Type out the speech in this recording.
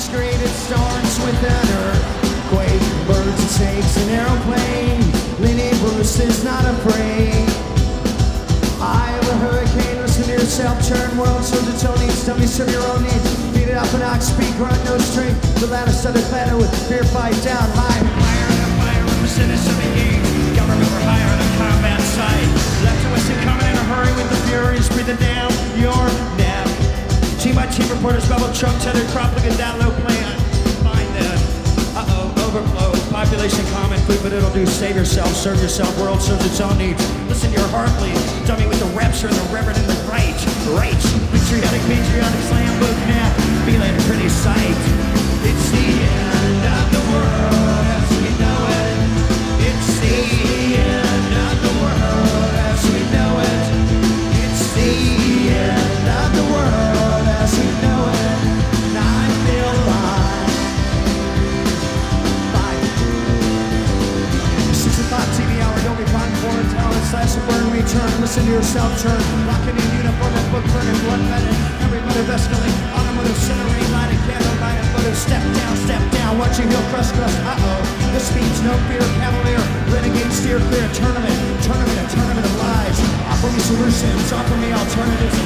it's great, it starts with an earthquake. Birds and snakes and aeroplanes. Lenny Bruce is not afraid. I have a hurricane, listen to yourself, turn world, so the Tony, tell me serve your own needs. Beat it up an ox, speak, run no string. The ladder started better with fear fight down high. Fire and a fire with Mercedes of the heat. Government for hire on a combat site. Left to west and coming in a hurry with the furies breathing down your neck. Team by team reporters bubble truck tether crop looking down low Population but it'll do. Save yourself, serve yourself. World serves its own needs. Listen to your heart bleed. Dummy with the rapture and the reverend and the right. Right. Patriotic, patriotic a burn. Listen to yourself turn. Locking in uniform and book burning, blood betting. Every motive escalate. Automotive centering, lighting candle, lighting photo. Step down, step down. Watch your heel crush, crush. Uh oh. The speeds, no fear, cavalier. Renegade, steer clear. Tournament, tournament, a tournament of lies. Offer me solutions, offer me alternatives.